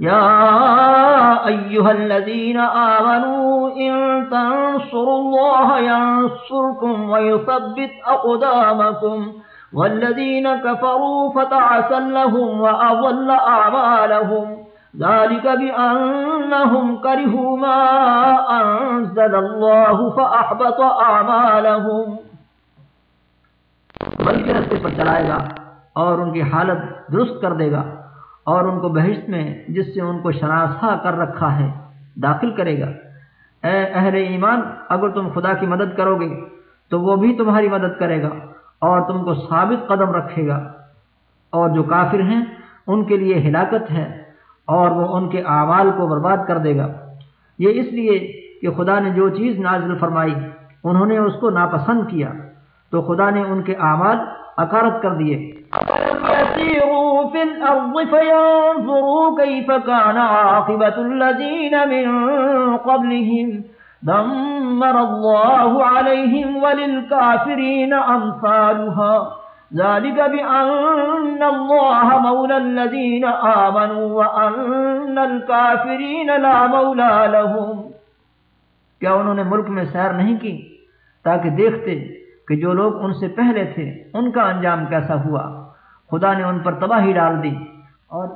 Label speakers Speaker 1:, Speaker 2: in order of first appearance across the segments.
Speaker 1: يا الذين تنصروا الله الله ينصركم ويثبت
Speaker 2: والذين
Speaker 1: كفروا لهم ذلك كرهوا ما بلکہ رستے پر چلائے گا اور ان کی حالت درست کر دے گا اور ان کو بہشت میں جس سے ان کو شناسا کر رکھا ہے داخل کرے گا اے اہل ایمان اگر تم خدا کی مدد کرو گے تو وہ بھی تمہاری مدد کرے گا اور تم کو ثابت قدم رکھے گا اور جو کافر ہیں ان کے لیے ہلاکت ہے اور وہ ان کے اعمال کو برباد کر دے گا یہ اس لیے کہ خدا نے جو چیز نازل فرمائی انہوں نے اس کو ناپسند کیا تو خدا نے ان کے اعمال کر دیے دمر الله الله عليهم وللكافرين أمثالها ذلك بأن مولى مولى الذين آمنوا وأن الكافرين لا لهم کیا انہوں نے ملک میں سیر نہیں کی تاکہ دیکھتے کہ جو لوگ ان سے پہلے تھے ان کا انجام کیسا ہوا خدا نے ان پر تباہی ڈال دی اور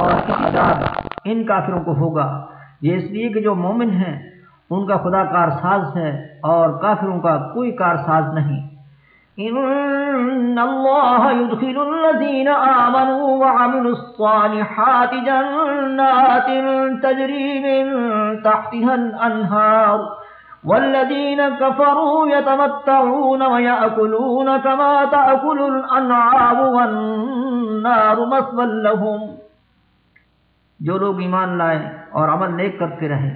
Speaker 2: اور عذاب
Speaker 1: ان کافروں کو ہوگا یہ اس لیے کہ جو مومن ہیں ان کا خدا کار ساز ہے اور کافروں کا کوئی کار ساز نہیں ان اللہ يدخل الذین آمنوا وعملوا الصالحات جنات تجری من تحتها الانہار والذين كفروا يتمتعون ويأكلون كما تأكل والنار لهم جو لوگ ایمان لائے اور عمل نیک کرتے رہے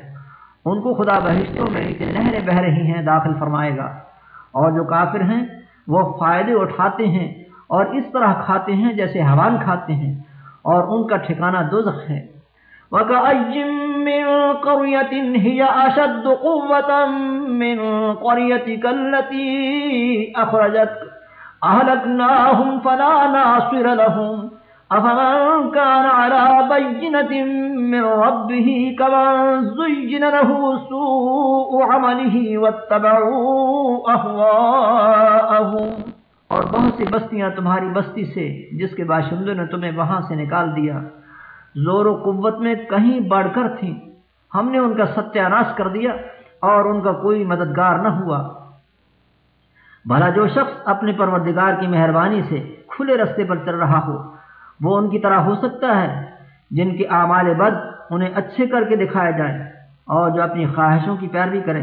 Speaker 1: ان کو خدا بہشتوں میں کہ نہریں بہ رہی ہیں داخل فرمائے گا اور جو کافر ہیں وہ فائدے اٹھاتے ہیں اور اس طرح کھاتے ہیں جیسے حوال کھاتے ہیں اور ان کا ٹھکانہ دوزخ ہے وكأجم من قرية هي أشد قوة من قريتك التي أخرجت أهلكناهم فلا ناصر لهم أفمن كان على بينة من ربه كمن زجن له سوء عمله واتبعوا أهواءهم اور بہت سی بستیاں تمہاری بستی سے جس کے باشندوں نے تمہیں وہاں سے نکال دیا زور و قوت میں کہیں بڑھ کر تھیں ہم نے ان کا ستیہ ناش کر دیا اور ان کا کوئی مددگار نہ ہوا بھلا جو شخص اپنے پروردگار کی مہربانی سے کھلے رستے پر چل رہا ہو وہ ان کی طرح ہو سکتا ہے جن کے اعمال بد انہیں اچھے کر کے دکھائے جائیں اور جو اپنی خواہشوں کی پیروی کریں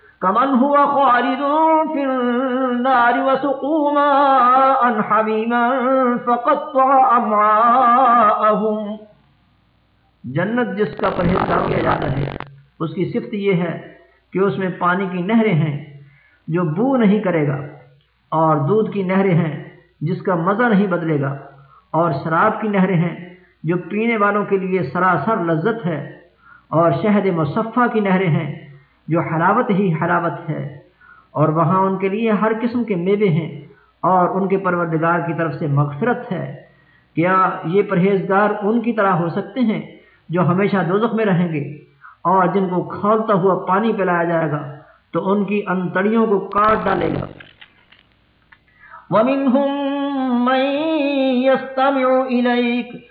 Speaker 1: کمن ہوا قواروں پھر وسعما امعاءهم جنت جس کا کیا جاتا ہے اس کی صفت یہ ہے کہ اس میں پانی کی نہریں ہیں جو بو نہیں کرے گا اور دودھ کی نہریں ہیں جس کا مزہ نہیں بدلے گا اور شراب کی نہریں ہیں جو پینے والوں کے لیے سراسر لذت ہے اور شہد مصفہ کی نہریں ہیں جو حلاوت ہی حلاوت ہے اور وہاں ان کے لیے ہر قسم کے میوے ہیں اور ان کے پروردگار کی طرف سے مغفرت ہے کیا یہ پرہیزگار ان کی طرح ہو سکتے ہیں جو ہمیشہ دوزخ میں رہیں گے اور جن کو کھولتا ہوا پانی پلایا جائے گا تو ان کی انتڑیوں کو کاٹ ڈالے گا وَمِنْهُمْ مَنْ يَسْتَمِعُ إِلَيْكَ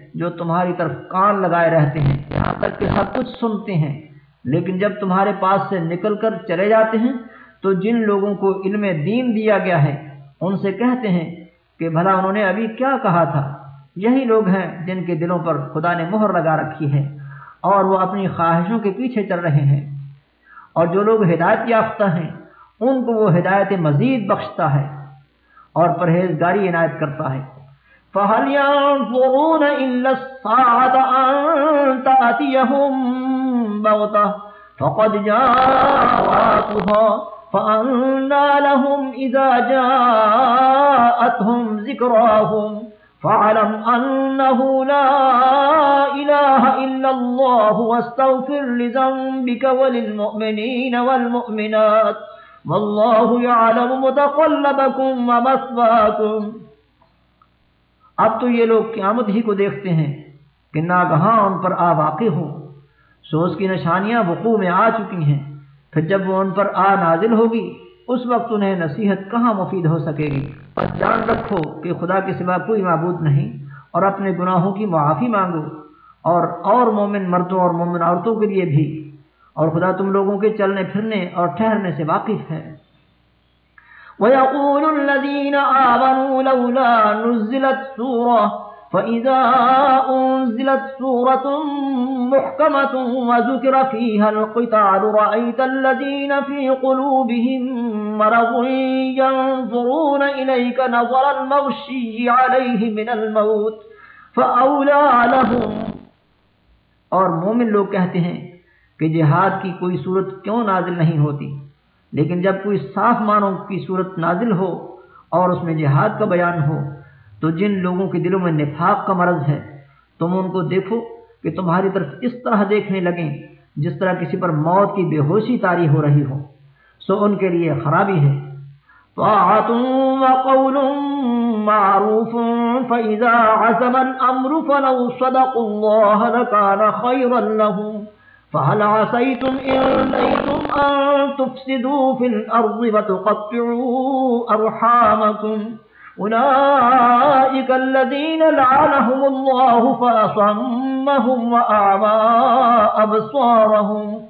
Speaker 1: جو تمہاری طرف کان لگائے رہتے ہیں یہاں تک کہ سب کچھ سنتے ہیں لیکن جب تمہارے پاس سے نکل کر چلے جاتے ہیں تو جن لوگوں کو علم دین دیا گیا ہے ان سے کہتے ہیں کہ بھلا انہوں نے ابھی کیا کہا تھا یہی لوگ ہیں جن کے دلوں پر خدا نے مہر لگا رکھی ہے اور وہ اپنی خواہشوں کے پیچھے چل رہے ہیں اور جو لوگ ہدایت یافتہ ہیں ان کو وہ ہدایت مزید بخشتا ہے اور پرہیزگاری عنایت کرتا ہے فهل ينظرون إلا الساعة أن تأتيهم بغطة فقد جاءتها فأنا لهم إذا جاءتهم ذكراهم فعلم أنه لا إله إلا الله واستغفر لذنبك وللمؤمنين والمؤمنات والله يعلم متقلبكم ومثباكم اب تو یہ لوگ قیامت ہی کو دیکھتے ہیں کہ ناگہاں ان پر آ واقع ہو اس کی نشانیاں وقوع میں آ چکی ہیں پھر جب وہ ان پر آ نازل ہوگی اس وقت انہیں نصیحت کہاں مفید ہو سکے گی اور جان رکھو کہ خدا کے سوا کوئی معبود نہیں اور اپنے گناہوں کی معافی مانگو اور اور مومن مردوں اور مومن عورتوں کے لیے بھی اور خدا تم لوگوں کے چلنے پھرنے اور ٹھہرنے سے واقف ہے ويقول الذين آمنوا لولا نزلت سورة فإذا أنزلت سورة محكمة وذكر فيها القتال رأيت الذين في قلوبهم مرض ينظرون إليك نظر المغشي عليه من الموت فأولى لهم اور مومن لوگ کہتے ہیں کہ جہاد کی کوئی صورت کیوں نازل نہیں ہوتی لیکن جب کوئی صاف معنوں کی صورت نازل ہو اور اس میں جہاد کا بیان ہو تو جن لوگوں کے دلوں میں نفاق کا مرض ہے تم ان کو دیکھو کہ تمہاری طرف اس طرح دیکھنے لگیں جس طرح کسی پر موت کی بے ہوشی تاری ہو رہی ہو سو ان کے لیے خرابی ہے فهل عسيتم إن ليتم أن تفسدوا في الأرض وتقطعوا أرحامكم أولئك الذين لعنهم الله فأصمهم وأعمى أبصارهم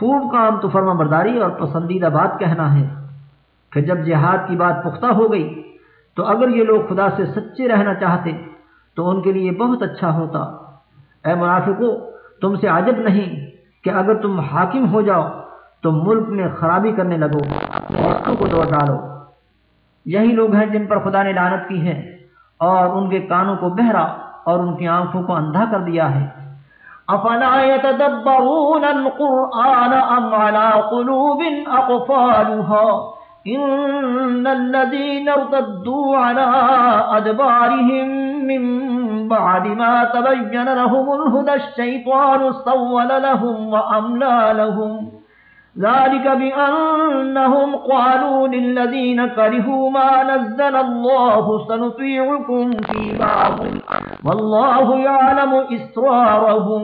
Speaker 1: خوب کام تو فرما برداری اور پسندیدہ بات کہنا ہے کہ جب جہاد کی بات پختہ ہو گئی تو اگر یہ لوگ خدا سے سچے رہنا چاہتے تو ان کے لیے بہت اچھا ہوتا اے منافقو تم سے عجب نہیں کہ اگر تم حاکم ہو جاؤ تو ملک میں خرابی کرنے لگو کو لگوڑ ڈالو یہی لوگ ہیں جن پر خدا نے لانت کی ہے اور ان کے کانوں کو بہرا اور ان کی آنکھوں کو اندھا کر دیا ہے اقفالها ان الذين ارتدوا على ادبارهم من بعد ما ما تبين لهم لهم لهم الهدى الشيطان سول واملا ذلك بانهم قالوا للذين كرهوا نزل الله سنطيعكم في بعض والله يعلم اسرارهم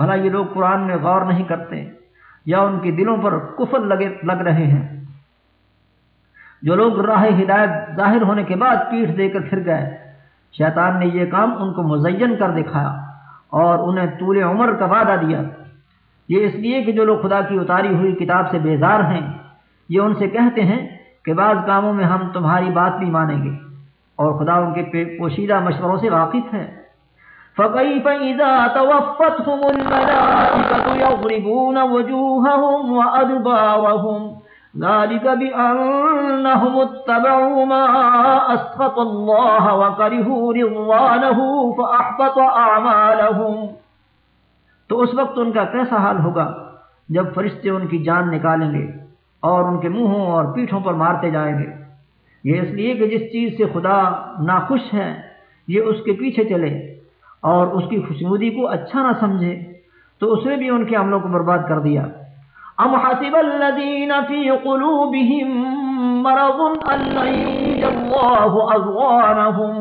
Speaker 1: بھلا یہ لوگ قرآن میں غور نہیں کرتے یا ان کے دلوں پر کفل لگے لگ رہے ہیں جو لوگ راہ ہدایت ظاہر ہونے کے بعد پیٹھ دے کر پھر گئے شیطان نے یہ کام ان کو مزین کر دکھایا اور انہیں طول عمر کا وعدہ دیا یہ اس لیے کہ جو لوگ خدا کی اتاری ہوئی کتاب سے بیزار ہیں یہ ان سے کہتے ہیں کہ بعض کاموں میں ہم تمہاری بات بھی مانیں گے اور خدا ان کے پوشیدہ مشوروں سے واقف ہے وَأَدْبَارَهُمْ تو اس وقت ان کا کیسا حال ہوگا جب فرشتے ان کی جان نکالیں گے اور ان کے منہوں اور پیٹھوں پر مارتے جائیں گے یہ اس لیے کہ جس چیز سے خدا ناخوش ہے یہ اس کے پیچھے چلے اور اس کی خوشبودی کو اچھا نہ سمجھے تو اس نے بھی ان کے عملوں کو برباد کر دیا ام حسب الذين في قلوبهم مرض ان لن الله اضوانهم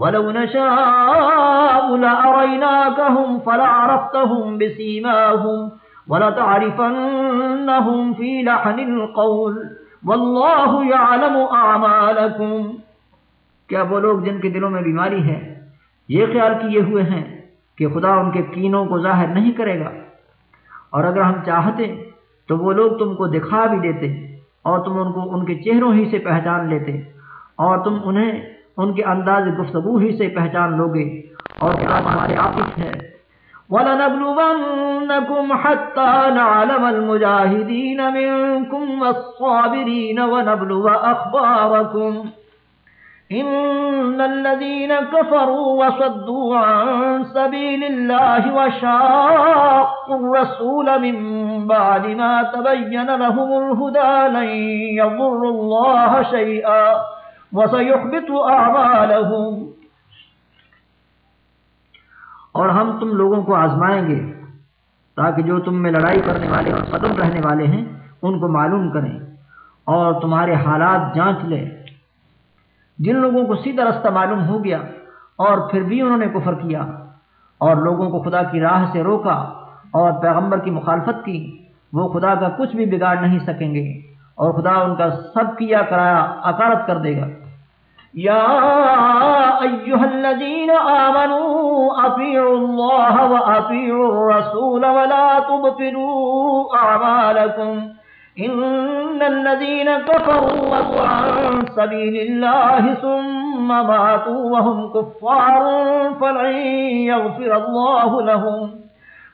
Speaker 1: ولو نشاء لاريناكهم فلعرفتهم بسيماهم ولتعرفنهم في لحن القول والله يعلم اعمالكم کیا وہ لوگ جن کے دلوں میں بیماری ہے یہ خیال کیے ہوئے ہیں کہ خدا ان کے کینوں کو ظاہر نہیں کرے گا اور اگر ہم چاہتے تو وہ لوگ تم کو دکھا بھی دیتے اور تم ان کو ان کے چہروں ہی سے پہچان لیتے اور تم انہیں ان کے انداز گفتگو ہی سے پہچان لو گے اور کیا ہمارے آپس ہے وَلَنَبْلُوَنَّكُمْ حَتَّى نَعْلَمَ الْمُجَاهِدِينَ مِنْكُمْ وَالصَّابِرِينَ وَنَبْلُوَ أَخْبَارَكُمْ ان الذين كفروا وصدوا عن سبيل الله وشاقوا الرسول من بعد ما تبين لهم الهدى لن يضر الله شيئا وسيحبط اعمالهم اور ہم تم لوگوں کو آزمائیں گے تاکہ جو تم میں لڑائی کرنے والے اور قدم رہنے والے ہیں ان کو معلوم کریں اور تمہارے حالات جانچ لیں جن لوگوں کو سیدھا رستہ معلوم ہو گیا اور پھر بھی انہوں نے کفر کیا اور لوگوں کو خدا کی راہ سے روکا اور پیغمبر کی مخالفت کی وہ خدا کا کچھ بھی بگاڑ نہیں سکیں گے اور خدا ان کا سب کیا کرایا عکارت کر دے گا یا ایوہ الذین آمنوا اللہ و الرسول تبطلوا اعمالکم ان الذين كفروا سبيل الله الله ثم ماتوا وهم كفار فلن يغفر لهم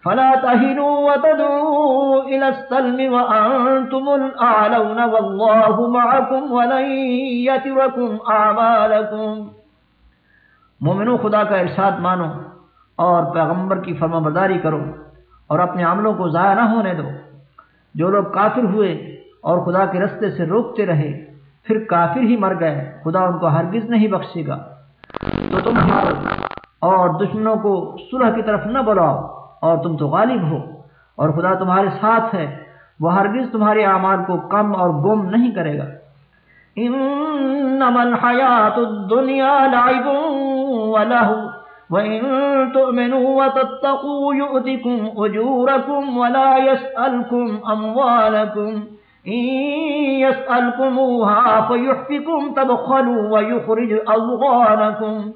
Speaker 1: فلا تهنوا وتدعوا إلى السلم وأنتم الأعلون والله معكم ولن يتركم أعمالكم و خدا کا ارشاد مانو اور پیغمبر کی فرما برداری کرو اور اپنے عملوں کو ضائع نہ ہونے دو جو لوگ کافر ہوئے اور خدا کے رستے سے روکتے رہے پھر کافر ہی مر گئے خدا ان کو ہرگز نہیں بخشے گا تو تم اور دشمنوں کو صلح کی طرف نہ بلاؤ اور تم تو غالب ہو اور خدا تمہارے ساتھ ہے وہ ہرگز تمہارے اعمال کو کم اور گم نہیں کرے گا وَإِن تُؤْمِنُوا وَتَتَّقُوا يُؤْتِكُمْ أُجُورَكُمْ وَلَا يَسْأَلْكُمْ أَمْوَالَكُمْ إِن يَسْأَلْكُمُوهَا فَيُحْفِكُمْ تَبْخَلُوا وَيُخْرِجْ أَضْغَانَكُمْ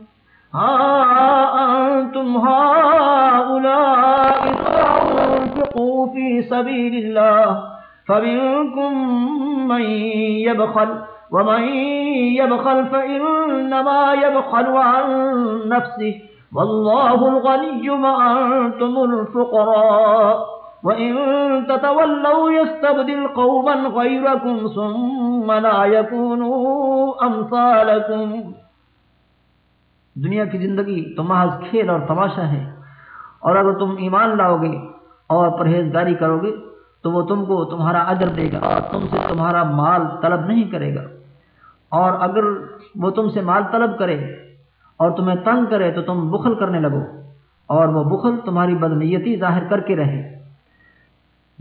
Speaker 1: هَا أَنْتُمْ هَا أُولَاءِ تَعْفِقُوا فِي سَبِيلِ اللَّهِ فَمِنْكُمْ مَنْ يَبْخَلْ وَمَنْ يَبْخَلْ فَإِنَّمَا يَبْخَلْ عَنْ نَفْسِهِ والله الغني الفقراء وإن تتولوا يستبدل قوما غيركم ثم لا يكونوا أمثالكم دنیا کی زندگی تو محض کھیل اور تماشا ہے اور اگر تم ایمان لاؤ گے اور پرہیزگاری کرو گے تو وہ تم کو تمہارا اجر دے گا اور تم سے تمہارا مال طلب نہیں کرے گا اور اگر وہ تم سے مال طلب کرے اور تمہیں تنگ کرے تو تم بخل کرنے لگو اور وہ بخل تمہاری بدنیتی ظاہر کر کے رہے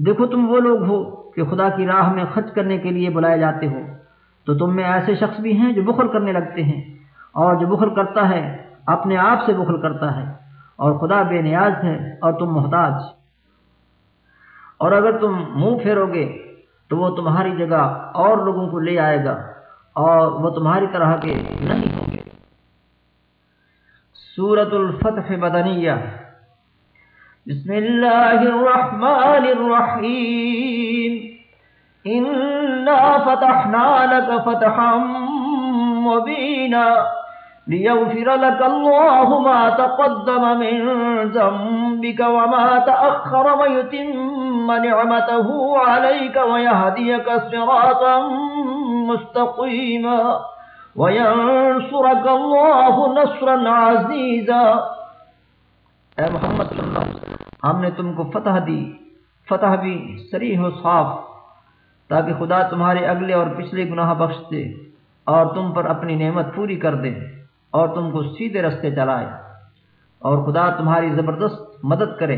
Speaker 1: دیکھو تم وہ لوگ ہو کہ خدا کی راہ میں خرچ کرنے کے لیے بلائے جاتے ہو تو تم میں ایسے شخص بھی ہیں جو بخل کرنے لگتے ہیں اور جو بخل کرتا ہے اپنے آپ سے بخل کرتا ہے اور خدا بے نیاز ہے اور تم محتاج اور اگر تم منہ پھیرو گے تو وہ تمہاری جگہ اور لوگوں کو لے آئے گا اور وہ تمہاری طرح کے نہیں سورة الفتح بسم الله الله الرحمن الرحيم إنا فتحنا لك لك فتحا مبينا ليغفر ما تقدم من ذنبك وما تأخر ويتم نعمته عليك ويهديك صراطا میم اے محمد صلی اللہ علیہ وسلم ہم نے تم کو فتح دی فتح بھی سریح و صاف تاکہ خدا تمہارے اگلے اور پچھلے گناہ بخش دے اور تم پر اپنی نعمت پوری کر دے اور تم کو سیدھے رستے چلائے اور خدا تمہاری زبردست مدد کرے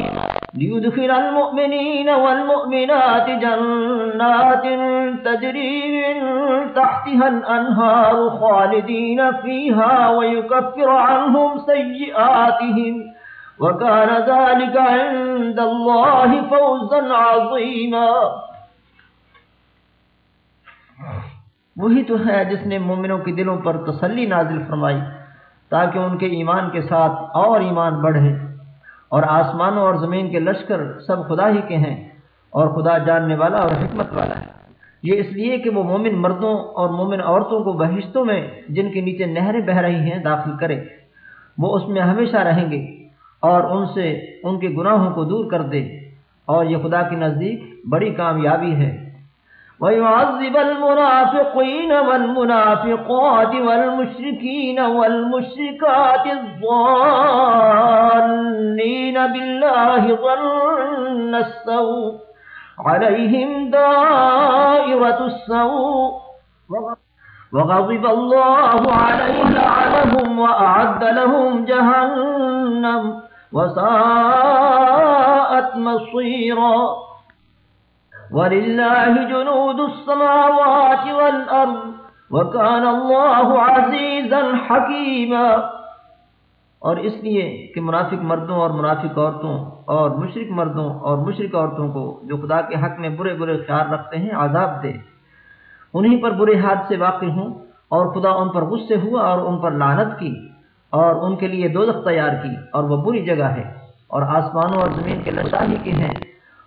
Speaker 1: ليدخل المؤمنين والمؤمنات جنات تجري من تحتها الأنهار خالدين فيها ويكفر عنهم سيئاتهم وكان ذلك عند الله فوزا عظيما وہی تو ہے جس نے مومنوں کے دلوں پر تسلی نازل فرمائی تاکہ ان کے ایمان کے ساتھ اور ایمان بڑھے اور آسمانوں اور زمین کے لشکر سب خدا ہی کے ہیں اور خدا جاننے والا اور حکمت والا ہے یہ اس لیے کہ وہ مومن مردوں اور مومن عورتوں کو بہشتوں میں جن کے نیچے نہریں بہہ رہی ہیں داخل کرے وہ اس میں ہمیشہ رہیں گے اور ان سے ان کے گناہوں کو دور کر دے اور یہ خدا کے نزدیک بڑی کامیابی ہے ويعذب المنافقين والمنافقات والمشركين والمشركات الظالين بالله ظلن السوء عليهم دائرة السوء وغضب الله عليه لعنهم وأعد لهم جهنم وساءت مصيرا اور اس لیے کہ منافق مردوں اور منافق عورتوں اور مشرق مردوں اور مشرق عورتوں کو جو خدا کے حق میں برے برے خیال رکھتے ہیں عذاب دے انہیں پر برے حادثے واقع ہوں اور خدا ان پر غصے ہوا اور ان پر لانت کی اور ان کے لیے دو تیار کی اور وہ بری جگہ ہے اور آسمانوں اور زمین کے لشائی کے ہیں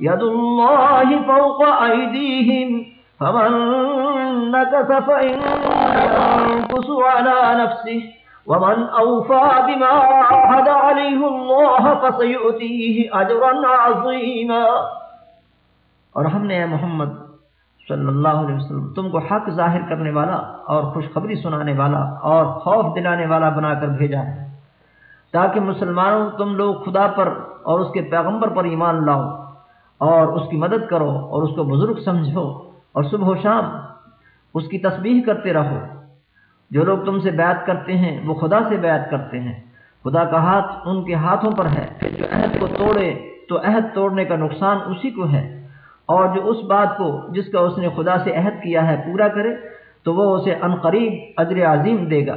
Speaker 1: يد الله فوق أيديهم فمن نكث فإن ينفس على نفسه ومن أوفى بما عهد عليه الله فسيؤتيه أجرا عظيما اور ہم نے اے محمد صلی اللہ علیہ وسلم تم کو حق ظاہر کرنے والا اور خوشخبری سنانے والا اور خوف دلانے والا بنا کر بھیجا ہے تاکہ مسلمانوں تم لوگ خدا پر اور اس کے پیغمبر پر ایمان لاؤ اور اس کی مدد کرو اور اس کو بزرگ سمجھو اور صبح و شام اس کی تسبیح کرتے رہو جو لوگ تم سے بیعت کرتے ہیں وہ خدا سے بیعت کرتے ہیں خدا کا ہاتھ ان کے ہاتھوں پر ہے جو عہد کو توڑے تو عہد توڑنے کا نقصان اسی کو ہے اور جو اس بات کو جس کا اس نے خدا سے عہد کیا ہے پورا کرے تو وہ اسے عنقریب ادر عظیم دے گا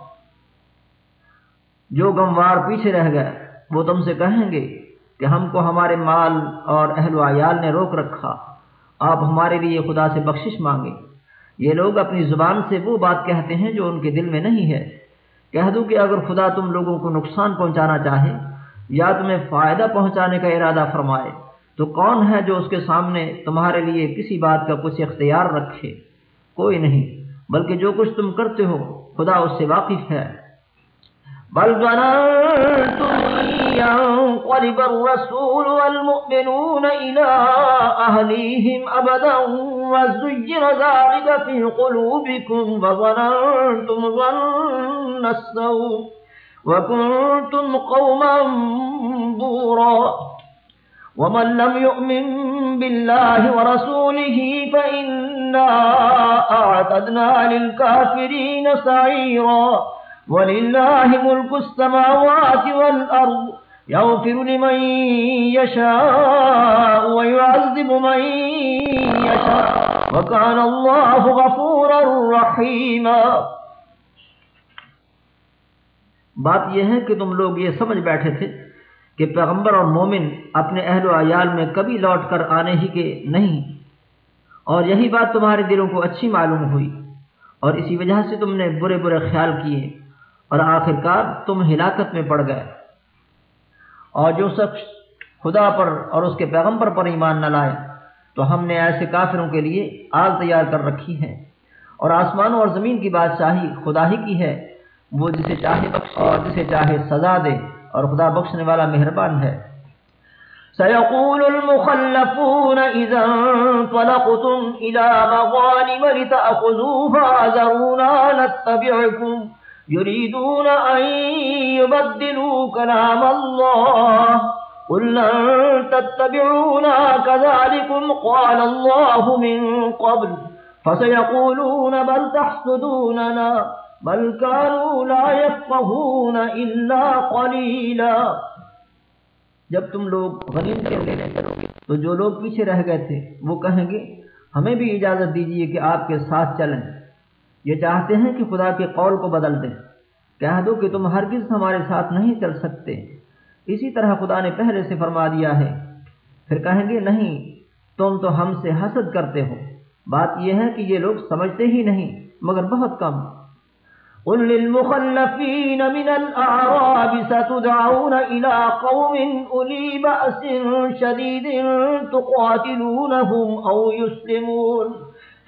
Speaker 1: جو گموار پیچھے رہ گئے وہ تم سے کہیں گے کہ ہم کو ہمارے مال اور اہل و عیال نے روک رکھا آپ ہمارے لیے خدا سے بخشش مانگیں یہ لوگ اپنی زبان سے وہ بات کہتے ہیں جو ان کے دل میں نہیں ہے کہہ دوں کہ اگر خدا تم لوگوں کو نقصان پہنچانا چاہے یا تمہیں فائدہ پہنچانے کا ارادہ فرمائے تو کون ہے جو اس کے سامنے تمہارے لیے کسی بات کا کچھ اختیار رکھے کوئی نہیں بلکہ جو کچھ تم کرتے ہو خدا اس سے واقف ہے بل ظننتم ينقلب الرسول والمؤمنون إلى أهليهم أبدا وزجر ذلك في قلوبكم وظننتم ظن السوء وكنتم قوما بورا ومن لم يؤمن بالله ورسوله فإنا أعتدنا للكافرين سعيرا ولله ملك السماوات والأرض يغفر لمن يشاء ويعذب من يشاء وكان الله غفورا رحيما بات یہ ہے کہ تم لوگ یہ سمجھ بیٹھے تھے کہ پیغمبر اور مومن اپنے اہل و عیال میں کبھی لوٹ کر آنے ہی کے نہیں اور یہی بات تمہارے دلوں کو اچھی معلوم ہوئی اور اسی وجہ سے تم نے برے برے خیال کیے اور آخرکار تم ہلاکت میں پڑ گئے اور جو شخص خدا پر اور اس کے پیغمبر پر ایمان نہ لائے تو ہم نے ایسے کافروں کے لیے آگ تیار کر رکھی ہے اور آسمانوں اور زمین کی بادشاہی خدا ہی کی ہے وہ جسے چاہے بخش اور جسے چاہے سزا دے اور خدا بخشنے والا مہربان ہے يريدون أن يبدلوا كلام الله قل لن تتبعونا كذلكم قال الله من قبل فسيقولون بل تحسدوننا بل كانوا لا يفقهون إلا قليلا جب تم لوگ غنیم کے لینے چلو گے تو جو لوگ پیچھے رہ گئے تھے وہ کہیں گے ہمیں بھی اجازت دیجئے کہ آپ کے ساتھ چلیں یہ چاہتے ہیں کہ خدا کے قول کو بدل دیں کہہ دو کہ تم ہرگز ہمارے ساتھ نہیں چل سکتے اسی طرح خدا نے پہلے سے فرما دیا ہے پھر کہیں گے نہیں تم تو ہم سے حسد کرتے ہو بات یہ ہے کہ یہ لوگ سمجھتے ہی نہیں مگر بہت کم قوم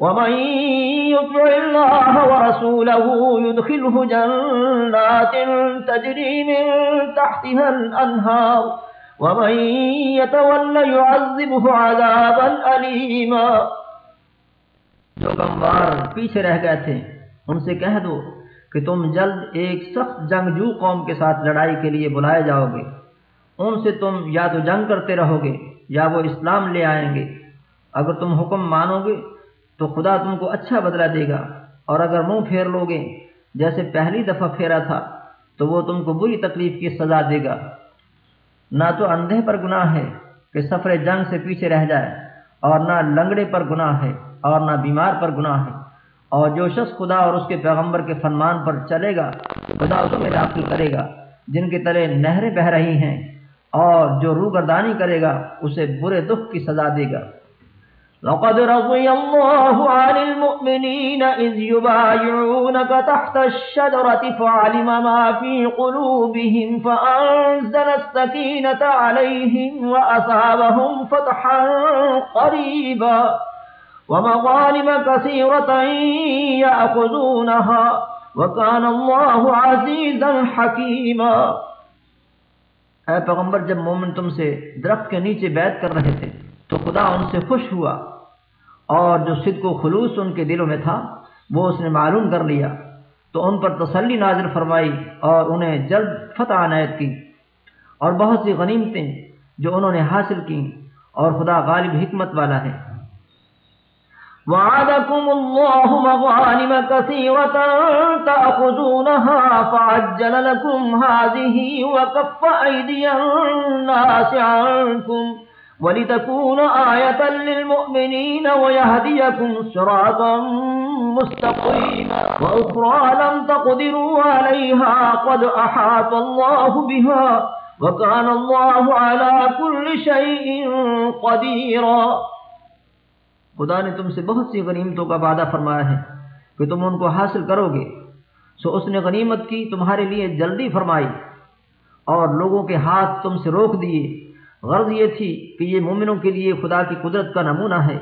Speaker 1: ومن يطع الله ورسوله يدخله جنات تجري من تحتها الأنهار ومن يتولى يعذبه عذابا أليما جو گنبار پیچھے رہ گئے تھے ان سے کہہ دو کہ تم جلد ایک سخت جنگجو قوم کے ساتھ لڑائی کے لیے بلائے جاؤ گے ان سے تم یا تو جنگ کرتے رہو گے یا وہ اسلام لے آئیں گے اگر تم حکم مانو گے تو خدا تم کو اچھا بدلہ دے گا اور اگر منہ پھیر لو گے جیسے پہلی دفعہ پھیرا تھا تو وہ تم کو بری تکلیف کی سزا دے گا نہ تو اندھے پر گناہ ہے کہ سفر جنگ سے پیچھے رہ جائے اور نہ لنگڑے پر گناہ ہے اور نہ بیمار پر گناہ ہے اور جو شخص خدا اور اس کے پیغمبر کے فنمان پر چلے گا خدا اس میں داخل کرے گا جن کے تلے نہریں بہ رہی ہیں اور جو روگردانی کرے گا اسے برے دکھ کی سزا دے گا لقد رضي الله عن المؤمنين إذ يبايعونك تحت الشدرة فعلم ما في قلوبهم فأنزل السكينة عليهم وأسابهم فتحا قريبا
Speaker 2: ومظالم
Speaker 1: كثيرة يأخذونها وكان الله عزيزا حكيما اے پیغمبر جب مومن تم سے درخت کے نیچے بیعت کر رہے تھے تو خدا ان سے خوش ہوا اور جو صدق و خلوص ان کے دلوں میں تھا وہ اس نے معلوم کر لیا تو ان پر تسلی نازل فرمائی اور انہیں جلد فتح عنایت کی اور بہت سی غنیمتیں جو انہوں نے حاصل کیں اور خدا غالب حکمت والا ہے وعدكم الله مغانم كثيرة تأخذونها فعجل لكم هذه وكف أيدي الناس عنكم ولتكون آية للمؤمنين ويهديكم سراطا مستقيما وأخرى لم تقدروا عليها قد أحاط الله بها وكان الله على كل شيء قديرا خدا نے تم سے بہت سی غنیمتوں کا وعدہ فرمایا ہے کہ تم ان کو حاصل کرو گے سو اس نے غنیمت کی تمہارے لیے جلدی فرمائی اور لوگوں کے ہاتھ تم سے روک دیے غرض یہ تھی کہ یہ مومنوں کے لیے خدا کی قدرت کا نمونہ ہے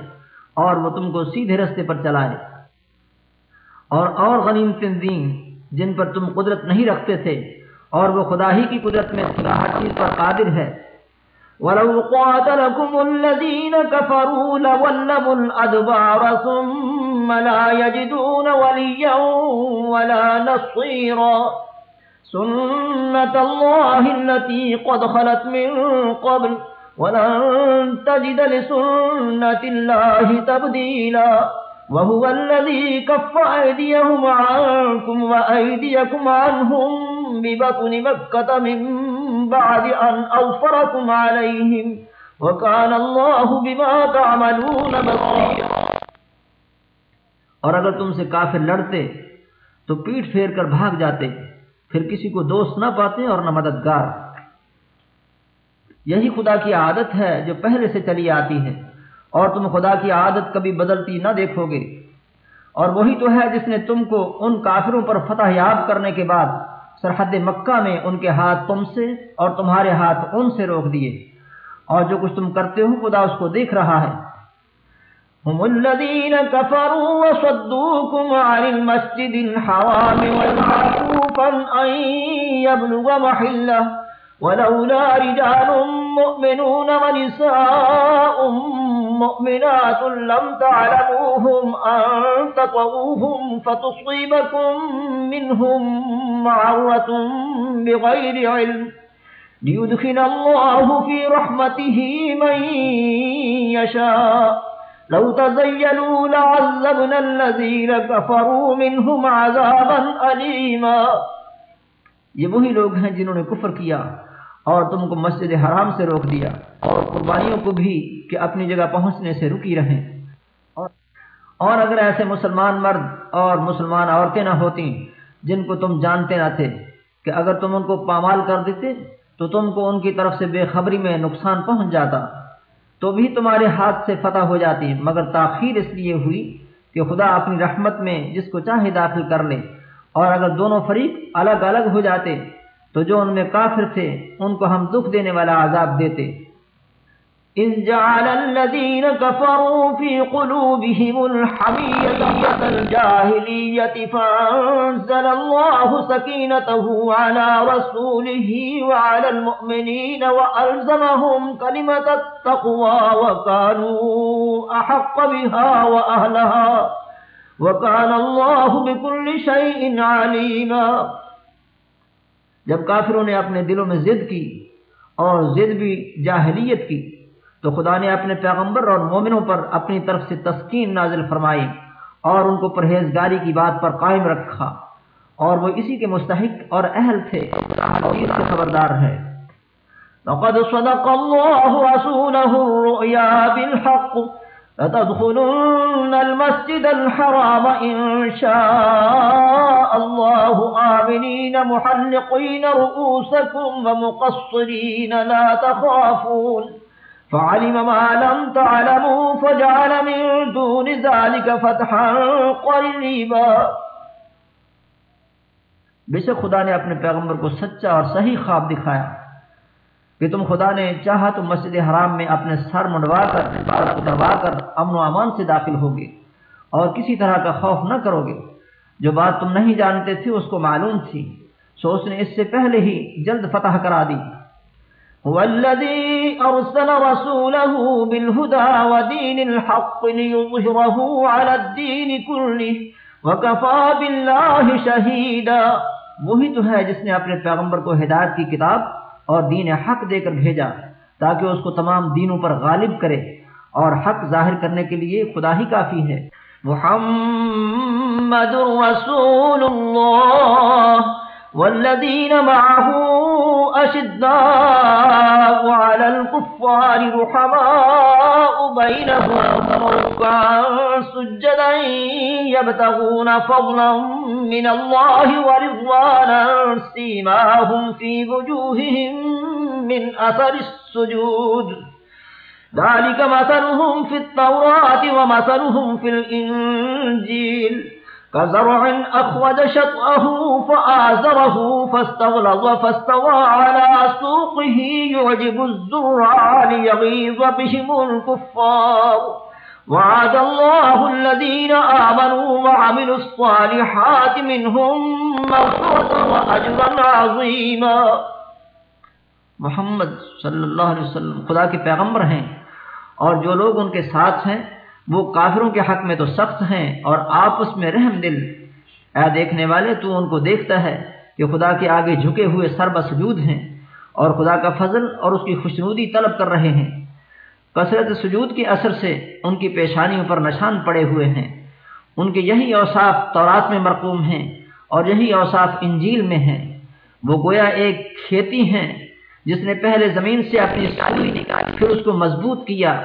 Speaker 1: اور وہ تم کو سیدھے رستے پر چلائے اور اور غنیم تنظیم جن پر تم قدرت نہیں رکھتے تھے اور وہ خدا ہی کی قدرت میں خدا ہر چیز پر قادر ہے وَلَوْ قَاتَلَكُمُ الَّذِينَ كَفَرُوا لَوَلَّبُوا الْأَدْبَارَ ثُمَّ لَا يَجِدُونَ وَلِيًّا وَلَا نَصِيرًا سنة الله التي قد خلت من قبل ولن تجد لسنة الله تبديلا وهو الذي كف أيديهم عنكم وأيديكم عنهم ببطن مكة من بعد أن أوفركم عليهم وكان الله بما تعملون بصيرا اور اگر تم سے کافر لڑتے تو پیٹ پھیر کر بھاگ جاتے پھر کسی کو دوست نہ پاتے اور نہ مددگار یہی خدا کی عادت ہے جو پہلے سے چلی آتی ہے اور تم خدا کی عادت کبھی بدلتی نہ دیکھو گے اور وہی تو ہے جس نے تم کو ان کافروں پر فتح یاب کرنے کے بعد سرحد مکہ میں ان کے ہاتھ تم سے اور تمہارے ہاتھ ان سے روک دیے اور جو کچھ تم کرتے ہو خدا اس کو دیکھ رہا ہے خوفاً أن يبلغ محلة ولولا رجال مؤمنون ونساء مؤمنات لم تعلموهم أن تطعوهم فتصيبكم منهم معرة بغير علم ليدخل الله في رحمته من يشاء لو تزيلوا لعذبنا الذين كفروا منهم عذابا أليما یہ وہی لوگ ہیں جنہوں نے کفر کیا اور تم کو مسجد حرام سے روک دیا اور قربانیوں کو بھی کہ اپنی جگہ پہنچنے سے رکی رہیں اور اگر ایسے مسلمان مرد اور مسلمان عورتیں نہ ہوتی جن کو تم جانتے نہ تھے کہ اگر تم ان کو پامال کر دیتے تو تم کو ان کی طرف سے بے خبری میں نقصان پہنچ جاتا تو بھی تمہارے ہاتھ سے فتح ہو جاتی مگر تاخیر اس لیے ہوئی کہ خدا اپنی رحمت میں جس کو چاہے داخل کر لے اور اگر دونوں فریق الگ الگ ہو جاتے تو جو ان میں کافر تھے ان کو ہم دکھ دینے والا عذاب دیتے إذ جعل الذين كفروا في قلوبهم الحمية الجاهلية فأنزل الله الله سكينته على رسوله وعلى المؤمنين وألزمهم كلمة التقوى وكانوا أحق بها وأهلها وكان بكل شيء عليما جب کافروں نے اپنے دلوں میں زد کی اور زد بھی جاہریت کی تو خدا نے اپنے پیغمبر اور مومنوں پر اپنی طرف سے تسکین نازل فرمائی اور ان کو پرہیزگاری کی بات پر قائم رکھا اور وہ اسی کے مستحق اور اہل تھے سے خبردار ہے لقد صدق الله رسوله الرؤيا بالحق لتدخلن المسجد الحرام إن شاء الله آمنين محلقين رؤوسكم ومقصرين لا تخافون فعلم ما لم تعلموا فجعل من دون ذلك فتحا بے شک خدا نے اپنے پیغمبر کو سچا اور صحیح خواب دکھایا کہ تم خدا نے چاہا تو مسجد حرام میں اپنے سر منڈوا کر کر امن و امان سے داخل ہوگے اور کسی طرح کا خوف نہ کرو گے جو بات تم نہیں جانتے تھے اس کو معلوم تھی سو اس نے اس سے پہلے ہی جلد فتح کرا دی والذي أرسل رسوله بالهدى ودين الحق ليظهره على الدين كله وكفى بالله شهيدا وہی تو ہے جس نے اپنے پیغمبر کو ہدایت کی کتاب اور دین حق دے کر بھیجا تاکہ اس کو تمام دینوں پر غالب کرے اور حق ظاہر کرنے کے لیے خدا ہی کافی ہے محمد رسول اللہ
Speaker 2: والذين
Speaker 1: معه أشداء على الكفار رحماء بينهم رفعا سجدا يبتغون فضلا من الله ورضوانا سيماهم في وجوههم من أثر السجود ذلك مثلهم في التوراة ومثلهم في الإنجيل كزرع أخوض شطأه فآزره فاستغلظ فاستوى على سوقه يعجب الزرع ليغيظ بهم الكفار
Speaker 2: وعد الله الذين آمنوا وعملوا
Speaker 1: الصالحات منهم مغفرة وأجرا عظيما محمد صلی اللہ علیہ وسلم خدا کے پیغمبر ہیں اور جو لوگ ان کے ساتھ ہیں وہ کافروں کے حق میں تو سخت ہیں اور آپس میں رحم دل اے دیکھنے والے تو ان کو دیکھتا ہے کہ خدا کے آگے جھکے ہوئے سر بسجود ہیں اور خدا کا فضل اور اس کی خوشنودی طلب کر رہے ہیں کثرت سجود کے اثر سے ان کی پیشانیوں پر نشان پڑے ہوئے ہیں ان کے یہی اوصاف تورات میں مرقوم ہیں اور یہی اوصاف انجیل میں ہیں وہ گویا ایک کھیتی ہیں جس نے پہلے زمین سے اپنی تالوئی نکالی پھر اس کو مضبوط کیا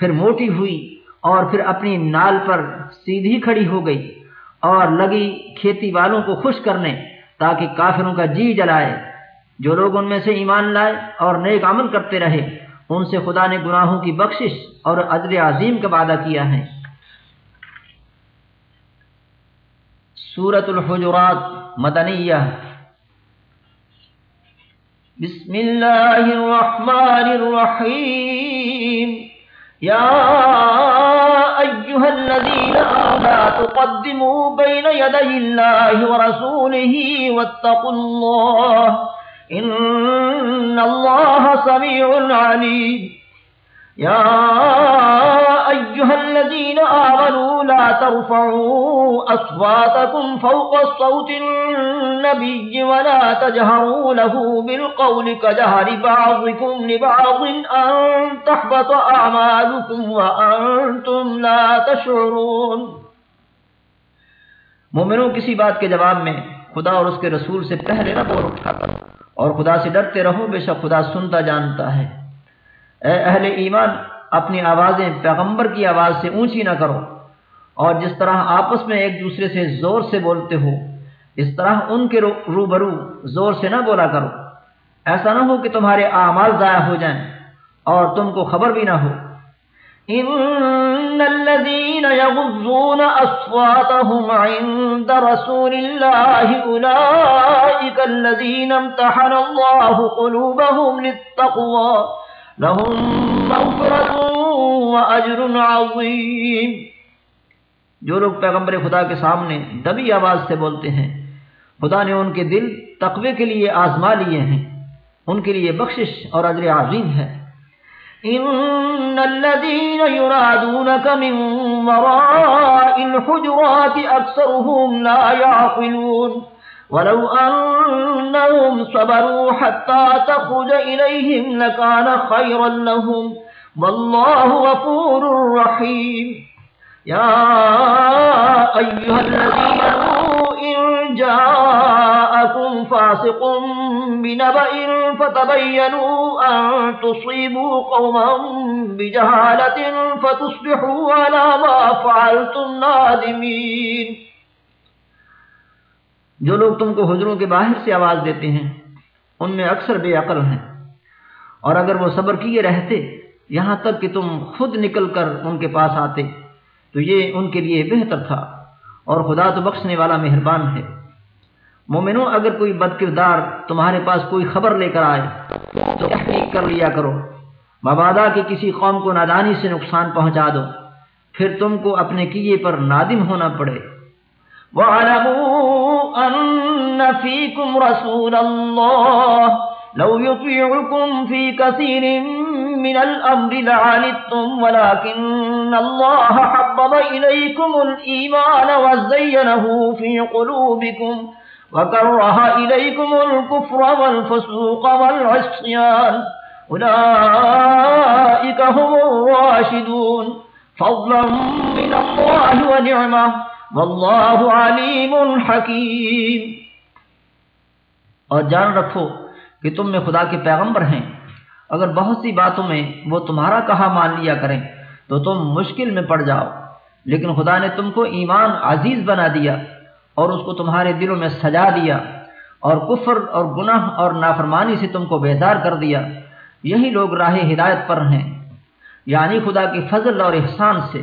Speaker 1: پھر موٹی ہوئی اور پھر اپنی نال پر سیدھی کھڑی ہو گئی اور لگی کھیتی والوں کو خوش کرنے تاکہ کافروں کا جی جلائے جو لوگ ان میں سے ایمان لائے اور نیک عمل کرتے رہے ان سے خدا نے گناہوں کی بخشش اور عدل عظیم کا وعدہ کیا ہے سورت الحجرات مدنیہ بسم اللہ الرحمن الرحیم الذين لا تقدموا بين يدي الله ورسوله واتقوا الله إن الله سميع عليم يا ايها الذين امنوا لا ترفعوا اصواتكم فوق صوت النبي ولا تجهروا له بالقول كجهر بعضكم لبعض ان تحبط اعمالكم وانتم لا تشعرون مؤمنوں کسی بات کے جواب میں خدا اور اس کے رسول سے پہلے نہ بول اٹھا اور خدا سے ڈرتے رہو بے شک خدا سنتا جانتا ہے اے اہل ایمان اپنی آوازیں پیغمبر کی آواز سے اونچی نہ کرو اور جس طرح آپس میں ایک دوسرے سے زور سے بولتے ہو اس طرح ان کے روبرو زور سے نہ بولا کرو ایسا نہ ہو کہ تمہارے اعمال ضائع ہو جائیں اور تم کو خبر بھی نہ ہو ان عند رسول اللہ اولئیک لهم مغفرة وأجر عظيم جو لوگ پیغمبر خدا کے سامنے دبی آواز سے بولتے ہیں خدا نے ان کے دل تقوی کے لیے آزما لیے ہیں ان کے لیے بخشش اور اجر عظیم ہے ان الذين يرادونك من وراء الحجرات اكثرهم لا يعقلون ولو أنهم صبروا حتى تخرج إليهم لكان خيرا لهم والله غفور رحيم يا أيها الذين أمروا إن جاءكم فاسق بنبأ فتبينوا أن تصيبوا قوما بجهالة فتصبحوا على ما فعلتم نادمين جو لوگ تم کو حجروں کے باہر سے آواز دیتے ہیں ان میں اکثر بے عقل ہیں اور اگر وہ صبر کیے رہتے یہاں تک کہ تم خود نکل کر ان کے پاس آتے تو یہ ان کے لیے بہتر تھا اور خدا تو بخشنے والا مہربان ہے مومنوں اگر کوئی بد کردار تمہارے پاس کوئی خبر لے کر آئے تو تحقیق کر لیا کرو مبادہ کہ کسی قوم کو نادانی سے نقصان پہنچا دو پھر تم کو اپنے کیے پر نادم ہونا پڑے وَعَلَمُوا أَنَّ فِيكُمْ رَسُولَ اللَّهِ لَوْ يُطِيعُكُمْ فِي كَثِيرٍ مِنَ الْأَمْرِ لَعَنِتُّمْ وَلَكِنَّ اللَّهَ حَبَّبَ إِلَيْكُمُ الْإِيمَانَ وَزَيَّنَهُ فِي قُلُوبِكُمْ وَكَرَّهَ إِلَيْكُمُ الْكُفْرَ وَالْفُسُوقَ وَالْعِصْيَانَ أُولَئِكَ هُمُ الرَّاشِدُونَ فَضْلًا مِنَ اللَّهِ وَنِعْمَةً واللہ علیم حکیم اور جان رکھو کہ تم میں خدا کے پیغمبر ہیں اگر بہت سی باتوں میں وہ تمہارا کہا مان لیا کریں تو تم مشکل میں پڑ جاؤ لیکن خدا نے تم کو ایمان عزیز بنا دیا اور اس کو تمہارے دلوں میں سجا دیا اور کفر اور گناہ اور نافرمانی سے تم کو بیدار کر دیا یہی لوگ راہ ہدایت پر ہیں یعنی خدا کی فضل اور احسان سے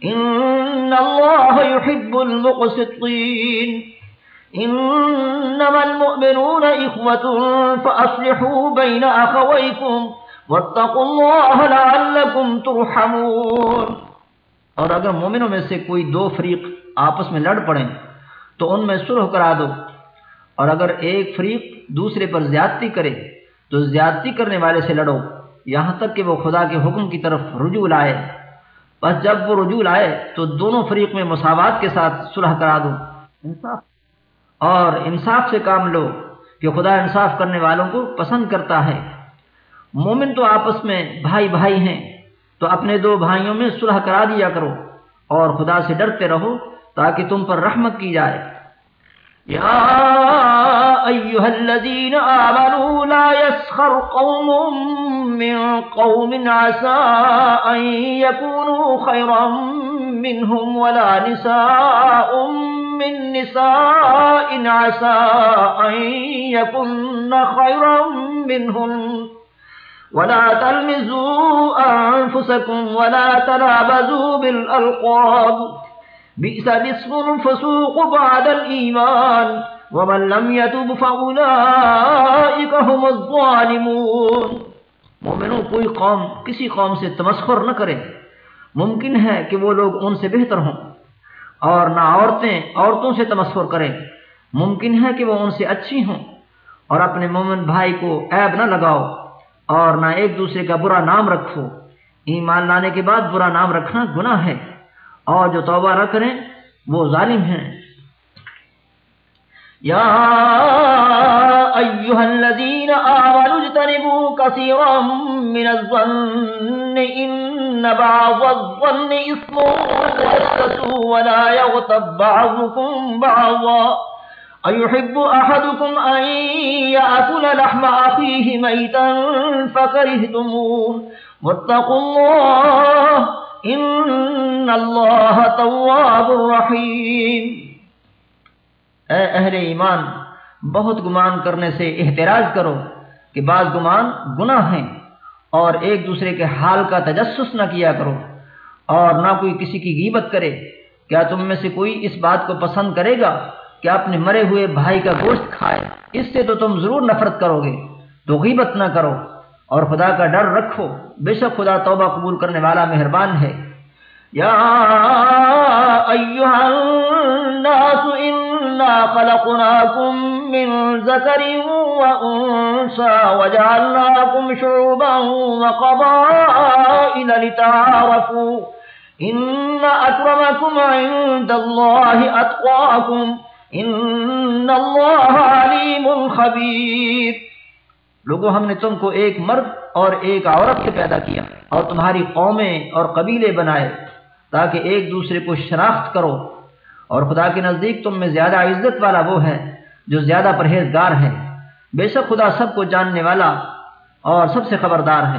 Speaker 1: اور اگر مومنوں میں سے کوئی دو فریق آپس میں لڑ پڑے تو ان میں سرح کرا دو اور اگر ایک فریق دوسرے پر زیادتی کرے تو زیادتی کرنے والے سے لڑو یہاں تک کہ وہ خدا کے حکم کی طرف رجوع لائے بس جب وہ رجوع آئے تو دونوں فریق میں مساوات کے ساتھ سلح کرا دو انصاف اور انصاف سے کام لو کہ خدا انصاف کرنے والوں کو پسند کرتا ہے مومن تو آپس میں بھائی بھائی ہیں تو اپنے دو بھائیوں میں صلح کرا دیا کرو اور خدا سے ڈرتے رہو تاکہ تم پر رحمت کی جائے يا أيها الذين آمنوا لا يسخر قوم من قوم عسى أن يكونوا خيرا منهم ولا نساء من نساء عسى أن يكون خيرا منهم ولا تلمزوا أنفسكم ولا تلابزوا بالألقاب بئس بعد الإيمان ومن لم يتب فأولئك هم الظالمون مومنوں کوئی قوم کسی قوم سے تمسخر نہ کرے ممکن ہے کہ وہ لوگ ان سے بہتر ہوں اور نہ عورتیں عورتوں سے تمسخر کریں ممکن ہے کہ وہ ان سے اچھی ہوں اور اپنے مومن بھائی کو عیب نہ لگاؤ اور نہ ایک دوسرے کا برا نام رکھو ایمان لانے کے بعد برا نام رکھنا گناہ ہے اور جو توبہ تبارہ کریں وہ ظالم ہیں
Speaker 2: یا ایوہ الذین آمنوا
Speaker 1: اجتنبوا کثیرا من الظن الظن ان ان بعض اسم ولا یغتب بعضا ایحب لحم میتا فکرہتموه واتقوا اللہ ان اللہ تواب اے اہل ایمان بہت گمان کرنے سے احتراج کرو کہ بعض گمان گناہ ہیں اور ایک دوسرے کے حال کا تجسس نہ کیا کرو اور نہ کوئی کسی کی غیبت کرے کیا تم میں سے کوئی اس بات کو پسند کرے گا کہ اپنے مرے ہوئے بھائی کا گوشت کھائے اس سے تو تم ضرور نفرت کرو گے تو غیبت نہ کرو اور خدا کا ڈر رکھو بے شک خدا توبہ قبول کرنے والا مہربان ہے یا ایوہ الناس انا خلقناکم من ذکر و انسا و جعلناکم شعوبا و قبائل لتعارفو ان اکرمکم عند اللہ اتقاکم ان اللہ علیم خبیر لوگو ہم نے تم کو ایک مرد اور ایک عورت سے پیدا کیا اور تمہاری قومیں اور قبیلے بنائے تاکہ ایک دوسرے کو شناخت کرو اور خدا کے نزدیک تم میں زیادہ عزت والا وہ ہے جو زیادہ پرہیزگار ہے بے شک خدا سب کو جاننے والا اور سب سے خبردار ہے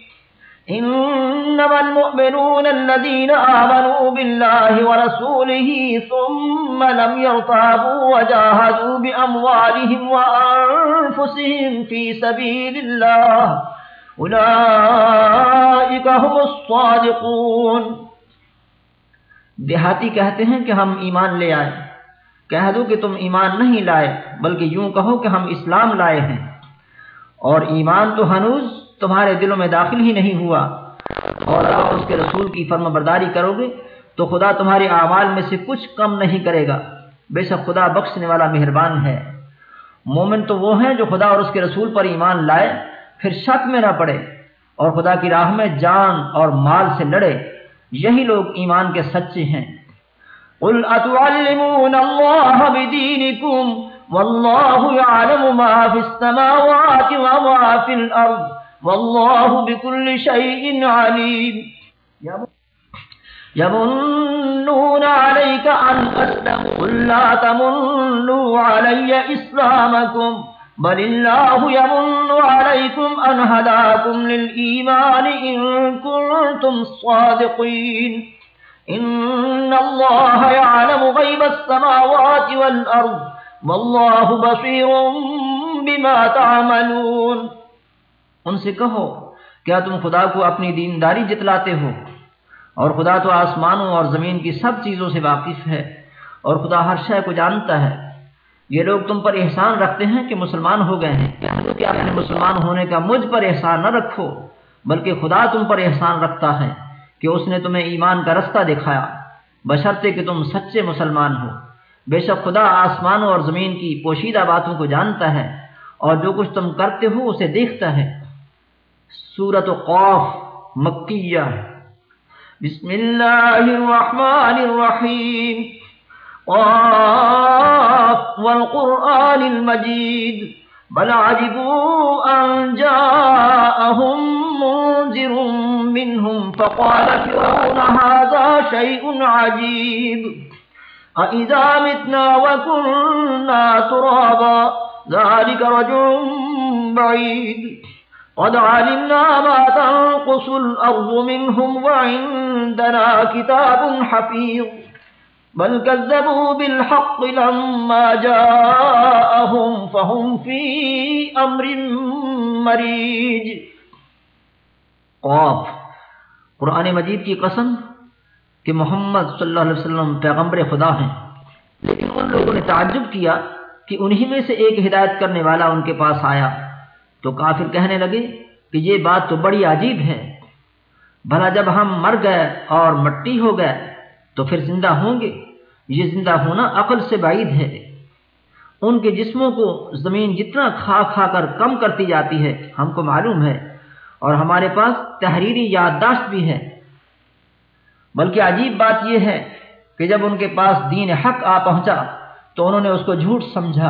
Speaker 1: انما المؤمنون الذين آمنوا بالله ورسوله ثم لم يرتابوا وجاهدوا بأموالهم وأنفسهم في سبيل الله أولئك هم الصادقون دیہاتی کہتے ہیں کہ ہم ایمان لے آئے کہہ دو کہ تم ایمان نہیں لائے بلکہ یوں کہو کہ ہم اسلام لائے ہیں اور ایمان تو ہنوز تمہارے دلوں میں داخل ہی نہیں ہوا اور آپ اس کے رسول کی فرم برداری کرو گے تو خدا تمہارے اعمال میں سے کچھ کم نہیں کرے گا بے شک خدا بخشنے والا مہربان ہے مومن تو وہ ہیں جو خدا اور اس کے رسول پر ایمان لائے پھر شک میں نہ پڑے اور خدا کی راہ میں جان اور مال سے لڑے یہی لوگ ایمان کے سچے ہیں قل اتعلمون اللہ بدینکم واللہ یعلم ما فی السماوات وما فی الارض والله بكل شيء عليم يمنون عليك أن أسلم قل لا تمنوا علي إسلامكم بل الله يمن عليكم أن هداكم للإيمان إن كنتم صادقين إن الله يعلم غيب السماوات والأرض والله بصير بما تعملون ان سے کہو کیا تم خدا کو اپنی دینداری جتلاتے ہو اور خدا تو آسمانوں اور زمین کی سب چیزوں سے واقف ہے اور خدا ہر شے کو جانتا ہے یہ لوگ تم پر احسان رکھتے ہیں کہ مسلمان ہو گئے ہیں کہ اپنے مسلمان ہونے کا مجھ پر احسان نہ رکھو بلکہ خدا تم پر احسان رکھتا ہے کہ اس نے تمہیں ایمان کا رستہ دکھایا بشرطے کہ تم سچے مسلمان ہو بے شک خدا آسمانوں اور زمین کی پوشیدہ باتوں کو جانتا ہے اور جو کچھ تم کرتے ہو اسے دیکھتا ہے سورت خو مکیہ بسم اللہ الرحمن الرحیم قاف والقرآن المجید بل عجبوا أن جاءهم منذر منهم فقال فرعون هذا شيء عجيب متنا وكنا ترابا ذلك بلاجم بعيد قد علمنا ما تنقص الأرض منهم وعندنا كتاب حفيظ بل كذبوا بالحق لما جاءهم فهم في أمر مريج قاف قرآن مجید کی قسم کہ محمد صلی اللہ علیہ وسلم پیغمبر خدا ہیں لیکن ان لوگوں نے تعجب کیا کہ انہی میں سے ایک ہدایت کرنے والا ان کے پاس آیا تو کافر کہنے لگے کہ یہ بات تو بڑی عجیب ہے بھلا جب ہم مر گئے اور مٹی ہو گئے تو پھر زندہ ہوں گے یہ زندہ ہونا عقل سے بعید ہے ان کے جسموں کو زمین جتنا کھا کھا کر کم کرتی جاتی ہے ہم کو معلوم ہے اور ہمارے پاس تحریری یادداشت بھی ہے بلکہ عجیب بات یہ ہے کہ جب ان کے پاس دین حق آ پہنچا تو انہوں نے اس کو جھوٹ سمجھا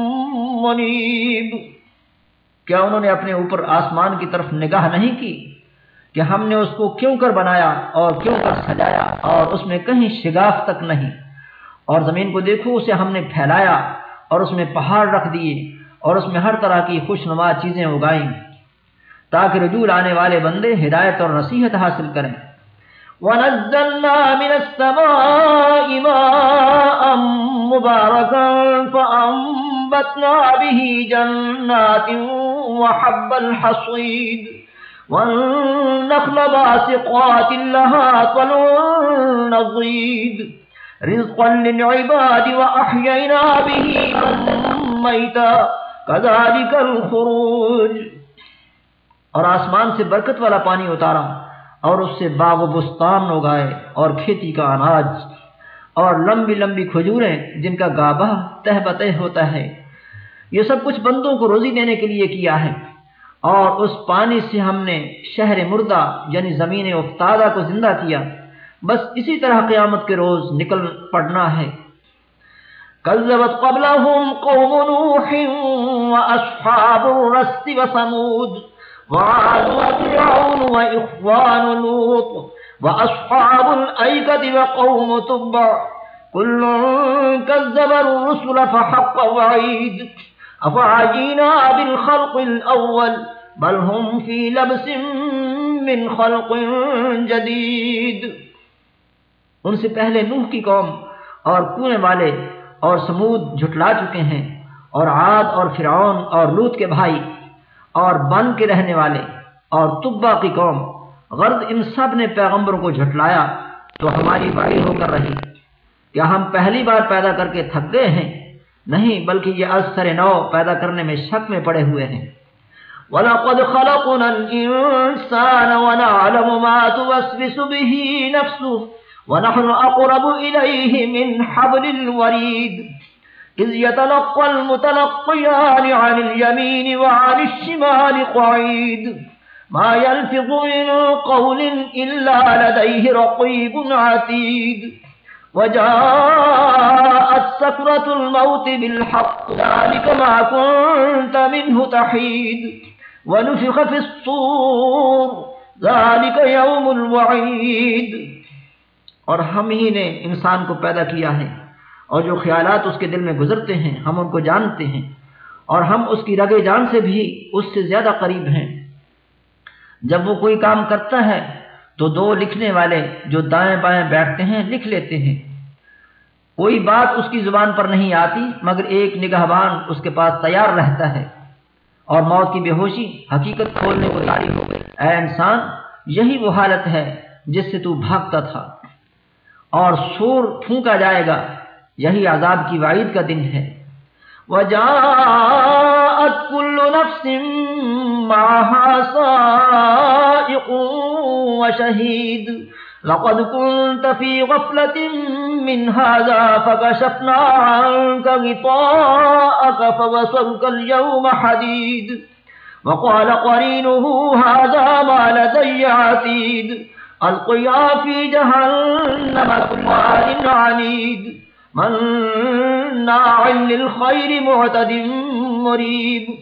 Speaker 1: منیب کیا انہوں نے اپنے اوپر آسمان کی طرف نگاہ نہیں کی کہ ہم نے اس کو کیوں کر بنایا اور کیوں کر سجایا اور اس میں کہیں شگاف تک نہیں اور زمین کو دیکھو اسے ہم نے پھیلایا اور اس میں پہاڑ رکھ دیے اور اس میں ہر طرح کی خوش نما چیزیں اگائیں تاکہ رجوع آنے والے بندے ہدایت اور نصیحت حاصل کریں وَنَزَّلْنَا مِنَ السَّمَاءِ مَاءً مُبَارَكًا فَأَنْ وأنبتنا به جنات وحب الحصيد والنخل باسقات لها طل نضيد رزقا للعباد وأحيينا به ميتا كذلك الخروج اور آسمان سے برکت والا پانی اتارا اور اس سے باغ و بستان اگائے اور کھیتی کا اناج اور لمبی لمبی کھجوریں جن کا گابہ تہ بتہ ہوتا ہے یہ سب کچھ بندوں کو روزی دینے کے لیے کیا ہے اور اس پانی سے ہم نے شہر مردہ یعنی زمین افتادہ کو زندہ کیا بس اسی طرح قیامت کے روز نکل پڑنا ہے قذبت قبلهم قوم نوح واصحاب الرسل وثمود وعاد وفرعون واخوان لوط وأصحاب الأيكة وقوم تبع كل كذب الرسل فحق وعيد
Speaker 2: أفعجينا
Speaker 1: بالخلق الأول بل هم في لبس من خلق جديد ان سے پہلے نوح کی قوم اور کونے والے اور سمود جھٹلا چکے ہیں اور عاد اور فرعون اور لوت کے بھائی اور بن کے رہنے والے اور طبا کی قوم غرض ان سب نے پیغمبر کو جھٹلایا تو ہماری بڑی ہو کر رہی کیا ہم پہلی بار پیدا کر کے تھک گئے ہیں نہیں بلکہ یہ از نو پیدا کرنے میں شک میں پڑے ہوئے ہیں وَلَقَدْ خَلَقُنَا الْإِنسَانَ وَنَعْلَمُ مَا تُوَسْوِسُ بِهِ نَفْسُهُ وَنَحْنُ أَقْرَبُ إِلَيْهِ مِنْ حَبْلِ الْوَرِيدِ إِذْ يَتَلَقَّ الْمُتَلَقِّيَانِ عَنِ الْيَمِينِ وَعَنِ الشِّمَالِ قَعِيدِ ما يلفظ من قول إلا لديه رقيب عتيد وجاءت سكرة الموت بالحق ذلك ما كنت منه تحيد ونفخ في الصور ذلك يوم الوعيد اور ہم ہی نے انسان کو پیدا کیا ہے اور جو خیالات اس کے دل میں گزرتے ہیں ہم ان کو جانتے ہیں اور ہم اس کی رگ جان سے بھی اس سے زیادہ قریب ہیں جب وہ کوئی کام کرتا ہے تو دو لکھنے والے جو دائیں بائیں بیٹھتے ہیں ہیں لکھ لیتے کوئی بات اس کی زبان پر نہیں آتی مگر ایک اس کے پاس تیار رہتا ہے اور موت کی بے ہوشی حقیقت کھولنے کو جاری ہو گئی اے انسان یہی وہ حالت ہے جس سے تو بھاگتا تھا اور سور پھونکا جائے گا یہی عذاب کی وعید کا دن ہے جاءت كل نفس معها سائق وشهيد لقد كنت في غفلة من هذا فكشفنا عنك غطاءك فبصرك اليوم حديد وقال قرينه هذا ما لدي عتيد القيا في جهنم كل عنيد من ناع للخير معتد مريب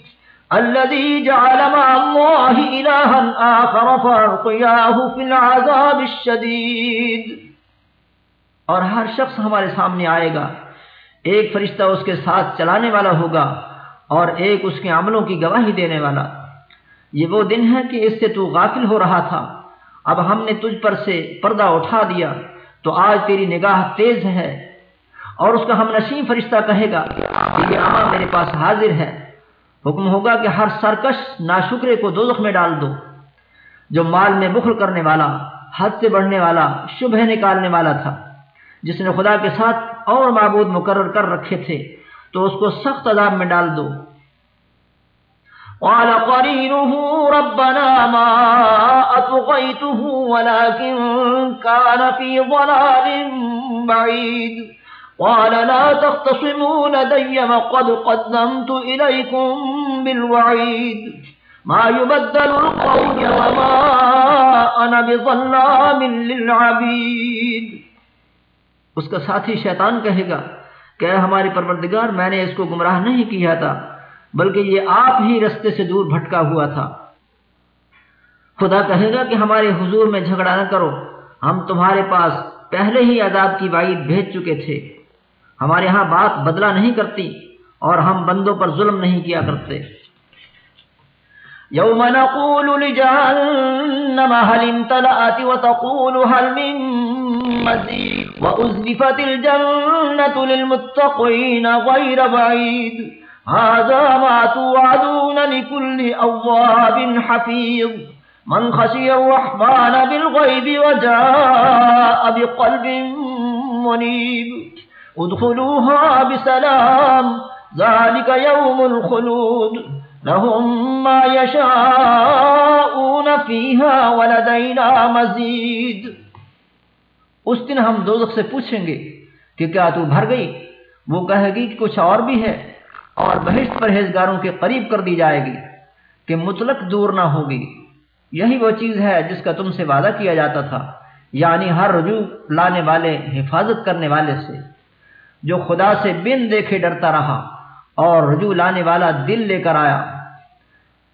Speaker 1: الذي جعل مع الله إلها آخر فارقياه في العذاب الشديد اور ہر شخص ہمارے سامنے آئے گا ایک فرشتہ اس کے ساتھ چلانے والا ہوگا اور ایک اس کے عملوں کی گواہی دینے والا یہ وہ دن ہے کہ اس سے تو غافل ہو رہا تھا اب ہم نے تجھ پر سے پردہ اٹھا دیا تو آج تیری نگاہ تیز ہے اور اس کا ہم نشیم فرشتہ کہے گا کہ یہ آما میرے پاس حاضر ہے حکم ہوگا کہ ہر سرکش ناشکرے کو دوزخ میں ڈال دو جو مال میں بخل کرنے والا حد سے بڑھنے والا شبہ نکالنے والا تھا جس نے خدا کے ساتھ اور معبود مقرر کر رکھے تھے تو اس کو سخت عذاب میں ڈال دو
Speaker 2: قال لا
Speaker 1: تختصموا لدي وقد قدمت إليكم بالوعيد ما يبدل القول وما أنا بظلام للعبيد اس کا ساتھی شیطان کہے گا کہ ہمارے پروردگار میں نے اس کو گمراہ نہیں کیا تھا بلکہ یہ آپ ہی رستے سے دور بھٹکا ہوا تھا خدا کہے گا کہ ہمارے حضور میں جھگڑا نہ کرو ہم تمہارے پاس پہلے ہی عذاب کی وائد بھیج چکے تھے ہمارے ہاں بات بدلہ نہیں کرتی اور ہم بندوں پر ظلم نہیں کیا کرتے یوم نقول لجہنم حل انتلعت وتقول تقول حل من مزید و الجنة الجنت للمتقین غیر بعید هذا ما توعدون لكل أواب حفيظ من خشي الرحمن بالغيب وجاء بقلب منيب ادخلوها بسلام ذلك يوم الخلود لهم ما يشاءون فيها ولدينا مزيد اس دن ہم دوزخ سے پوچھیں گے کہ کیا تو بھر گئی وہ کہے گی کہ کچھ اور بھی ہے اور بہشت پرہیزگاروں کے قریب کر دی جائے گی کہ مطلق دور نہ ہوگی یہی وہ چیز ہے جس کا تم سے وعدہ کیا جاتا تھا یعنی ہر رجوع لانے والے حفاظت کرنے والے سے جو خدا سے بن دیکھے ڈرتا رہا اور رجوع لانے والا دل لے کر آیا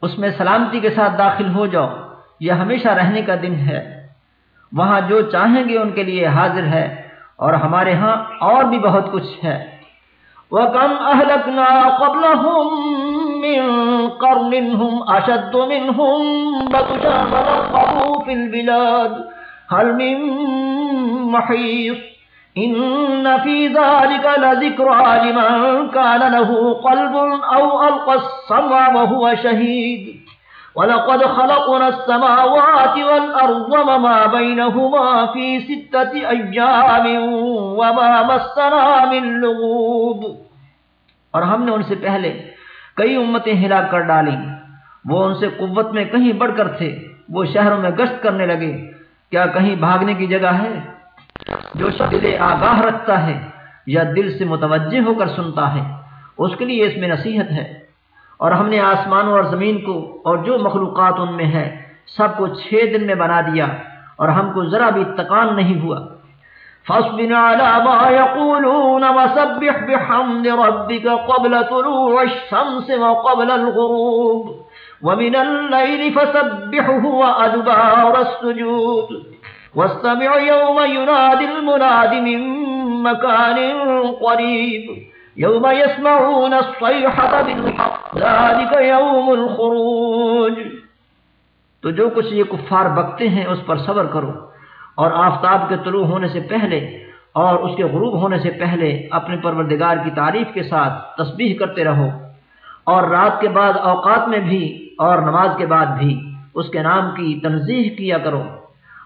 Speaker 1: اس میں سلامتی کے ساتھ داخل ہو جاؤ یہ ہمیشہ رہنے کا دن ہے وہاں جو چاہیں گے ان کے لیے حاضر ہے اور ہمارے ہاں اور بھی بہت کچھ ہے وَكَمْ أَهْلَكْنَا قَبْلَهُمْ مِنْ قَرْنٍ هُمْ أَشَدُّ مِنْهُمْ بَطْشًا وَلَقَبُوا فِي الْبِلَادِ هَلْ مِنْ مَحِيصٍ ان في ذلك لذكر لمن كان له قلب او القى السمع وهو شهيد ولقد خلقنا السماوات والارض وما بينهما في سته ايام وما مسنا من لغوب اور ہم نے ان سے پہلے کئی امتیں ہلاک کر ڈالی وہ ان سے قوت میں کہیں بڑھ کر تھے وہ شہروں میں گشت کرنے لگے کیا کہیں بھاگنے کی جگہ ہے جو شخص دل آگاہ رکھتا ہے یا دل سے متوجہ ہو کر سنتا ہے اس کے لیے اس میں نصیحت ہے اور ہم نے آسمانوں اور زمین کو اور جو مخلوقات ان میں ہے سب کو چھ دن میں بنا دیا اور ہم کو ذرا بھی تکان نہیں ہوا فاصبر على ما يقولون وسبح بحمد ربك قبل طلوع الشمس وقبل الغروب ومن الليل فسبحه وأدبار السجود واستمع يوم يوم يوم المناد من مكان قريب يسمعون الصيحة بالحق
Speaker 2: ذلك
Speaker 1: الخروج تو جو کچھ یہ کفار بکتے ہیں اس پر صبر کرو اور آفتاب کے طلوع ہونے سے پہلے اور اس کے غروب ہونے سے پہلے اپنے پروردگار کی تعریف کے ساتھ تسبیح کرتے رہو اور رات کے بعد اوقات میں بھی اور نماز کے بعد بھی اس کے نام کی تنظیح کیا کرو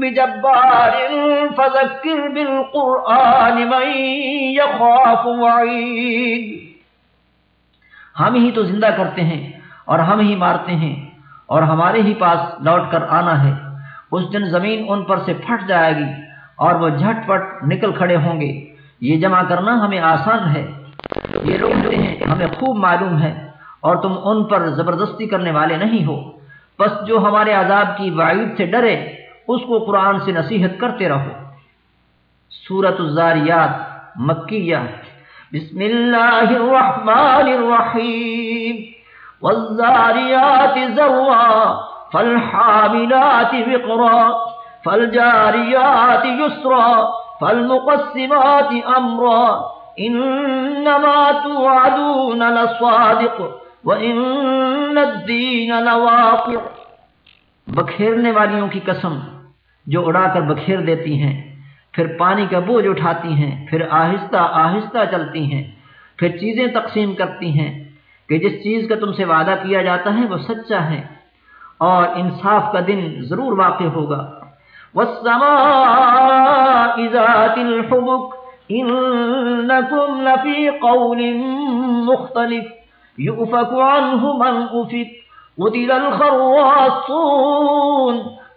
Speaker 1: بجبار فذكر بالقرآن من يخاف وعيد ہم ہی تو زندہ کرتے ہیں اور ہم ہی مارتے ہیں اور ہمارے ہی پاس لوٹ کر آنا ہے اس دن زمین ان پر سے پھٹ جائے گی اور وہ جھٹ پٹ نکل کھڑے ہوں گے یہ جمع کرنا ہمیں آسان ہے یہ روکتے ہیں ہمیں خوب معلوم ہے اور تم ان پر زبردستی کرنے والے نہیں ہو بس جو ہمارے عذاب کی وعید سے ڈرے اس کو قرآن سے نصیحت کرتے رہو سورت الزاریات مکیہ بسم اللہ الرحمن الرحیم والزاریات زروا فالحاملات وقرا فالجاریات یسرا فالمقسمات امرا انما توعدون لصادق وان الدین لواقع بکھیرنے والیوں کی قسم جو اڑا کر بکھیر دیتی ہیں پھر پانی کا بوجھ اٹھاتی ہیں پھر آہستہ آہستہ چلتی ہیں پھر چیزیں تقسیم کرتی ہیں کہ جس چیز کا تم سے وعدہ کیا جاتا ہے وہ سچا ہے اور انصاف کا دن ضرور واقع ہوگا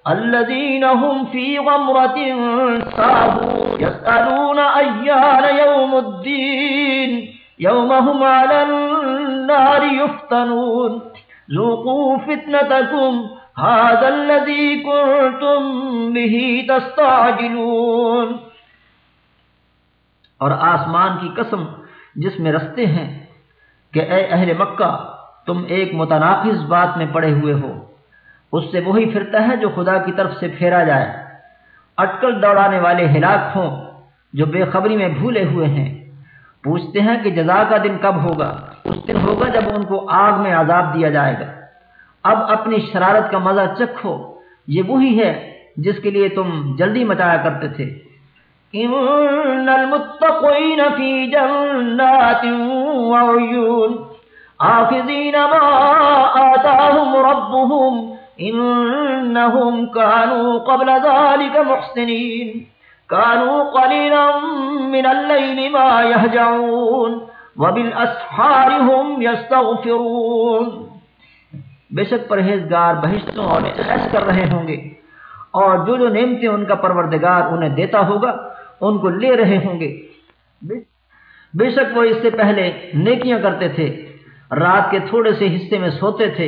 Speaker 1: الذين هم في غمرة صابوا يسألون أيان يوم الدين يوم هم على النار يفتنون زوقوا فتنتكم هذا الذي كنتم به تستعجلون اور آسمان کی قسم جس میں رستے ہیں کہ اے اہل مکہ تم ایک متناقض بات میں پڑے ہوئے ہو اس سے وہی پھرتا ہے جو خدا کی طرف سے پھیرا جائے اٹکل دوڑانے والے ہلاک ہوں جو بے خبری میں بھولے ہوئے ہیں پوچھتے ہیں کہ جزا کا دن کب ہوگا اس دن ہوگا جب ان کو آگ میں عذاب دیا جائے گا اب اپنی شرارت کا مزہ چکھو یہ وہی ہے جس کے لیے تم جلدی مچایا کرتے تھے انہم کانو قبل ذالک محسنین کانو قلیلا من اللیل ما یہجعون وبالاسحار ہم یستغفرون بے شک پرہیزگار بہشتوں اور احس کر رہے ہوں گے اور جو جو نعمتیں ان کا پروردگار انہیں دیتا ہوگا ان کو لے رہے ہوں گے بے شک وہ اس سے پہلے نیکیاں کرتے تھے رات کے تھوڑے سے حصے میں سوتے تھے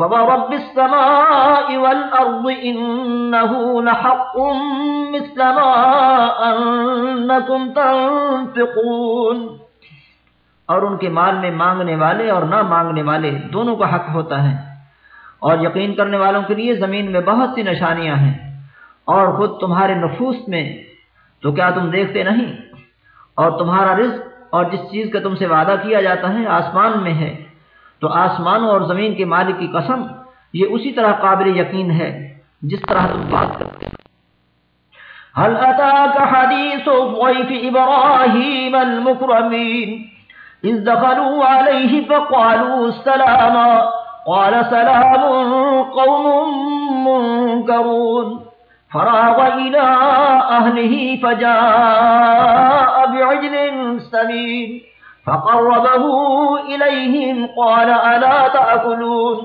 Speaker 1: اور ان کے مال میں مانگنے والے اور نہ مانگنے والے دونوں کا حق ہوتا ہے اور یقین کرنے والوں کے لیے زمین میں بہت سی نشانیاں ہیں اور خود تمہارے نفوس میں تو کیا تم دیکھتے نہیں اور تمہارا رزق اور جس چیز کا تم سے وعدہ کیا جاتا ہے آسمان میں ہے تو آسمانوں اور زمین کے مالک کی قسم یہ اسی طرح قابل یقین ہے جس طرح تم بات کرتے ہیں هل أتاك حديث ضيف إبراهيم المكرمين إذ دخلوا عليه فقالوا سلاما قال سلام قوم منكرون
Speaker 2: فراغ إلى
Speaker 1: أهله فجاء بعجل سمين فقربه إليهم قال ألا تأكلون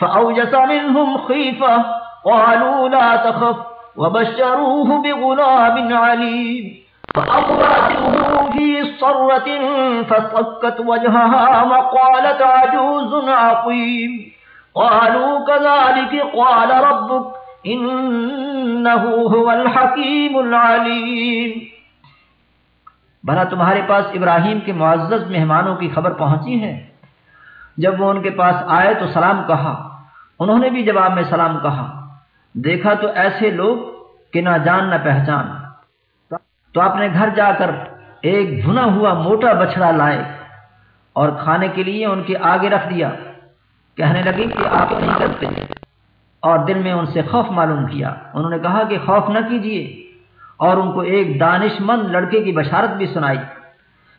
Speaker 1: فأوجس منهم خيفة قالوا لا تخف وبشروه بغلام عليم فأقرأته في صرة فصكت وجهها وقالت عجوز عقيم قالوا كذلك قال ربك إنه هو الحكيم العليم بھلا تمہارے پاس ابراہیم کے معزز مہمانوں کی خبر پہنچی ہے جب وہ ان کے پاس آئے تو سلام کہا انہوں نے بھی جواب میں سلام کہا دیکھا تو ایسے لوگ کہ نہ جان نہ پہچان تو آپ نے گھر جا کر ایک بھنا ہوا موٹا بچڑا لائے اور کھانے کے لیے ان کے آگے رکھ دیا کہنے لگے کہ آپ نہیں کرتے اور دل میں ان سے خوف معلوم کیا انہوں نے کہا کہ خوف نہ کیجیے اور ان کو ایک دانش مند لڑکے کی بشارت بھی سنائی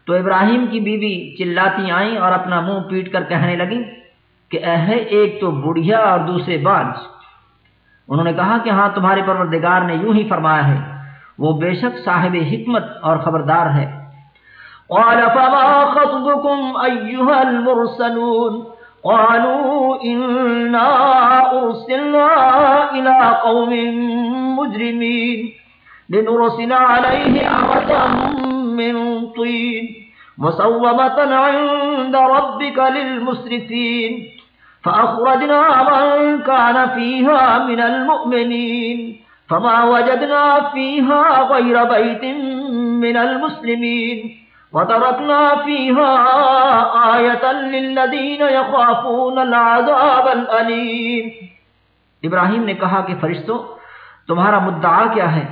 Speaker 1: تو ابراہیم کی بیوی چلاتی آئیں اور اپنا منہ پیٹ کر کہنے لگیں کہ اے ایک تو بڑھیا اور دوسرے بانج انہوں نے کہا کہ ہاں تمہارے پروردگار نے یوں ہی فرمایا ہے وہ بے شک صاحب حکمت اور خبردار ہے قَالُوا إِنَّا أُرْسِلْنَا إِلَىٰ قَوْمٍ مُجْرِمِينَ لنرسل عليه أرجا من طين مسومة عند ربك للمسرفين فأخرجنا من كان فيها من المؤمنين فما وجدنا فيها غير بيت من المسلمين وتركنا فيها آية للذين يخافون العذاب الأليم ابراہیم نے کہا کہ فرشتوں تمہارا مدعا کیا ہے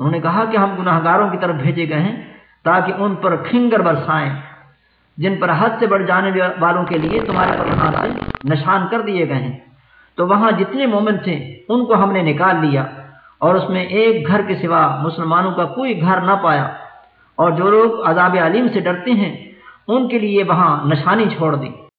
Speaker 1: انہوں نے کہا کہ ہم گناہ گاروں کی طرف بھیجے گئے ہیں تاکہ ان پر کھنگر برسائیں جن پر حد سے بڑھ جانے والوں کے لیے تمہارے پر نشان کر دیے گئے ہیں تو وہاں جتنے مومن تھے ان کو ہم نے نکال لیا اور اس میں ایک گھر کے سوا مسلمانوں کا کوئی گھر نہ پایا اور جو لوگ عذاب علیم سے ڈرتے ہیں ان کے لیے وہاں نشانی چھوڑ دی